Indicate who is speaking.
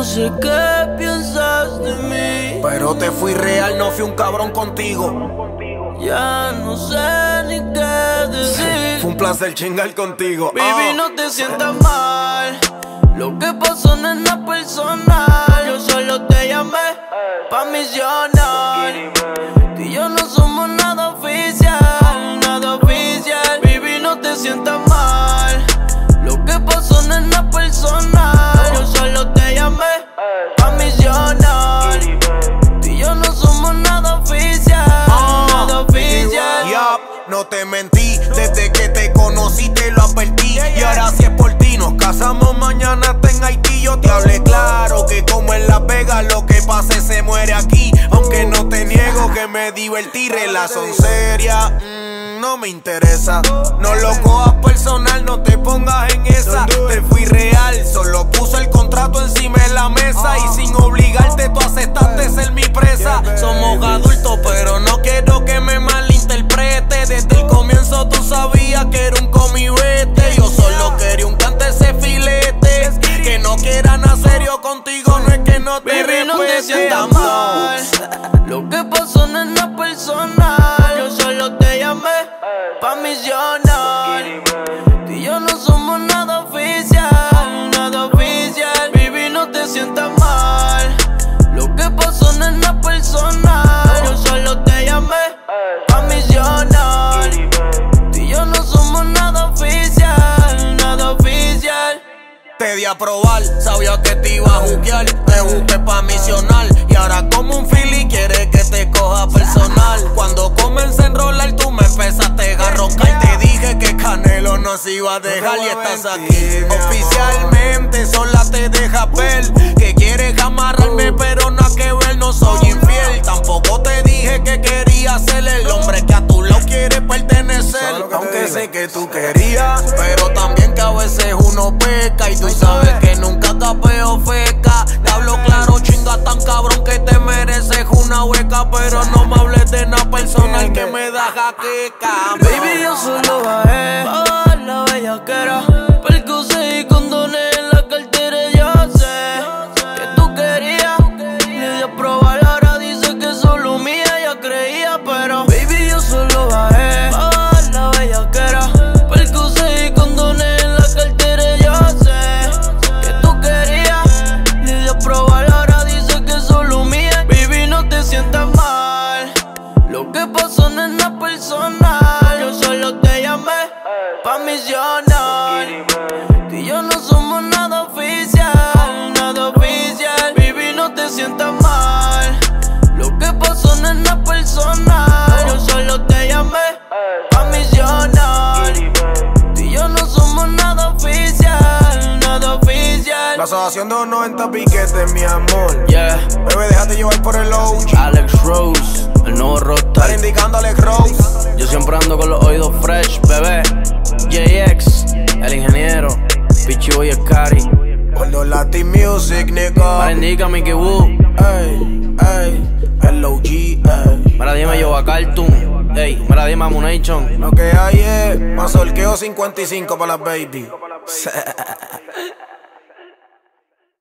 Speaker 1: no sé qué piensas de mí.
Speaker 2: Pero te fui real, no fui un cabrón contigo.
Speaker 1: Ya no sé ni qué decir.
Speaker 2: Fue un placer chingar contigo.
Speaker 1: Baby,
Speaker 2: Ah.
Speaker 1: no te sientas mal. Lo que pasó no es nada personal. Yo solo te llamé pa' misionar. Tú y yo no somos
Speaker 2: Aunque no te niego que me divertí, relación seria. mm, no me interesa, no lo cojas personal, no te pongas en esa. Te fui real, solo puse el contrato encima de la mesa. Y sin obligarte, tú aceptaste ser mi presa. Somos adultos, pero no quiero que me malinterprete. Desde el comienzo tú sabías que era un comibete. Yo solo quería un cante ese filete. Que no quieran a serio contigo, no es que no te
Speaker 1: no te
Speaker 2: respete.
Speaker 1: sientas mal. Lo que pasó no es nada personal. Yo solo te llamé pa' misionar. Tú y yo no somos nada oficial, nada oficial. Baby, no te sientas mal. Lo que pasó no es nada personal. Yo solo te llamé pa' misionar. Tú y yo no somos nada oficial, nada oficial.
Speaker 2: Te di a probar, sabía que te iba a juquear. Te busqué pa' misionar. Y ahora, como un fili, quiere que te coja personal. Cuando comencé a enrolar, tú me empezaste a roncar. Te dije que Canelo no se iba a dejar y estás aquí. Oficialmente, sola te deja ver. Que quieres amarrarme, pero no que ver, no soy infiel. Tampoco te dije que quería ser el hombre que a tu lado quiere pertenecer. Aunque sé que tú querías, pero también que a veces uno peca. Y tú sabes da jaqueca.
Speaker 1: Baby, yo solo bajé pa' la bellaquera. Pa' misionar. Tú y yo no somos nada oficial, nada oficial. Baby, no te sientas mal. Lo que pasó no es nada personal. Yo solo te llamé misionar. Tú y yo no somos nada oficial, nada oficial.
Speaker 2: La asociación de los 90 piquetes, mi amor.
Speaker 1: Yeah,
Speaker 2: Bebé, déjate llevar por el OG.
Speaker 1: Alex Rose, el nuevo rockstar.
Speaker 2: indicando Alex Rose.
Speaker 1: Yo siempre ando con los oídos fresh, bebé.
Speaker 2: Nigga.
Speaker 1: Para indica Mickey Woo.
Speaker 2: Ey, ey, el OG, ey.
Speaker 1: Mira, dime yo a Cartoon. Ey, mira, dime a Munation.
Speaker 2: Lo que hay es más solqueo 55 para las baby.